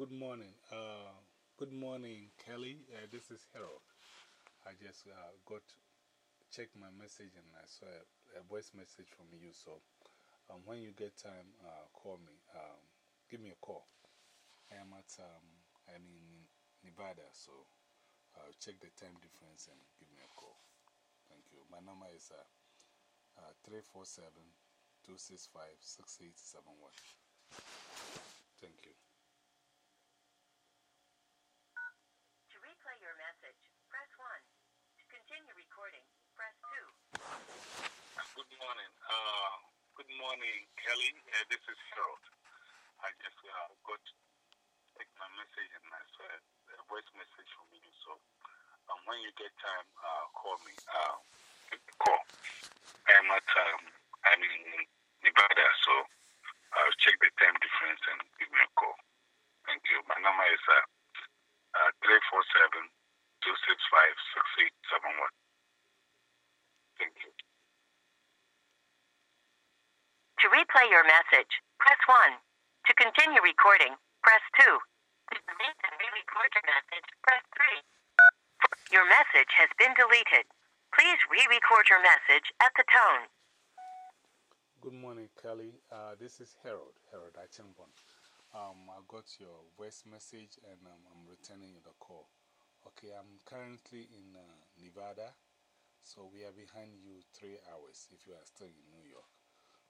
good morning. Uh, good morning, Kelly. Uh, this is Harold. I just uh, got checked my message and I saw a, a voice message from you. So um, when you get time, uh, call me. Um, give me a call. I am at um, I'm in Nevada, so uh, check the time difference and give me a call. Thank you. My number is uh, uh, 347 265 6871. Thank you. To replay your message, press 1. To continue recording, press 2. Good morning. Uh, good morning, Kelly. Uh, this is Harold. I just uh, got take my message and I saw a, a voice message from you. So um, when you get time, uh, call me. Uh, call. I am at um, I'm in Nevada, so I'll check the time difference and give me a call. Thank you. My number is uh, uh, 347 265 6871. Thank you. To replay your message, press 1. To continue recording, press 2. To delete and re-record your message, press 3. Your message has been deleted. Please re-record your message at the tone. Good morning, Kelly. Uh, this is Harold, Harold Achenbon. Um, I got your voice message and um, I'm returning the call. Okay, I'm currently in uh, Nevada, so we are behind you three hours if you are still in New York.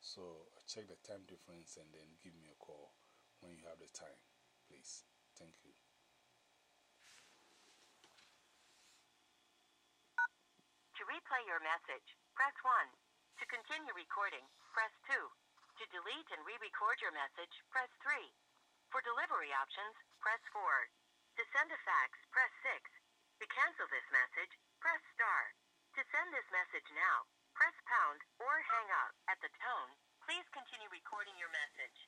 So check the time difference and then give me a call when you have the time, please. Thank you. To replay your message, press 1. To continue recording, press 2. To delete and re-record your message, press 3. For delivery options, press 4. To send a fax, press 6. To cancel this message, press star. To send this message now, press pound or hang up. At the tone, please continue recording your message.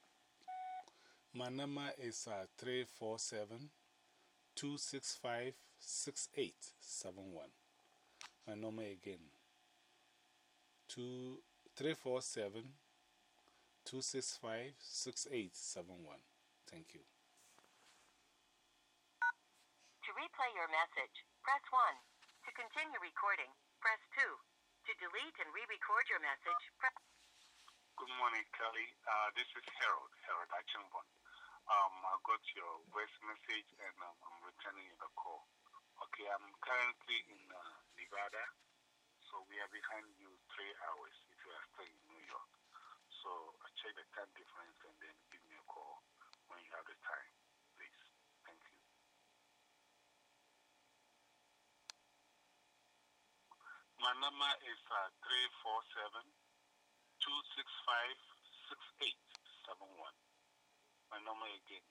My number is uh, 347 265 6871. My number again 2 347 265 6871. Thank you. To replay your message, press 1. To continue recording, press 2. To delete and re-record your message, press Good morning, Kelly. Uh, this is Harold, Harold Achenbon. Um, I got your voice message and um, I'm returning you the call. Okay, I'm currently in uh, Nevada, so we are behind you three hours if you are still in New York. So check the time difference and then give me a call when you have the time, please. Thank you. My number is uh, 347 265 6871. My number again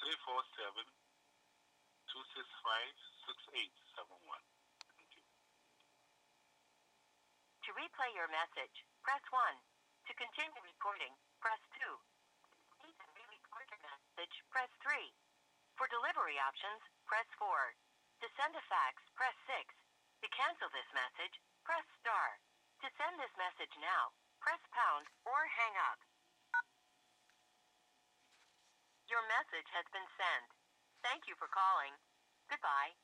347 265 6871. Thank you. To replay your message, press 1. To continue recording, press 2. To re-record your message, press 3. For delivery options, press 4. To send a fax, press 6. To cancel this message, press star. To send this message now, press pound or hang up. Your message has been sent. Thank you for calling. Goodbye.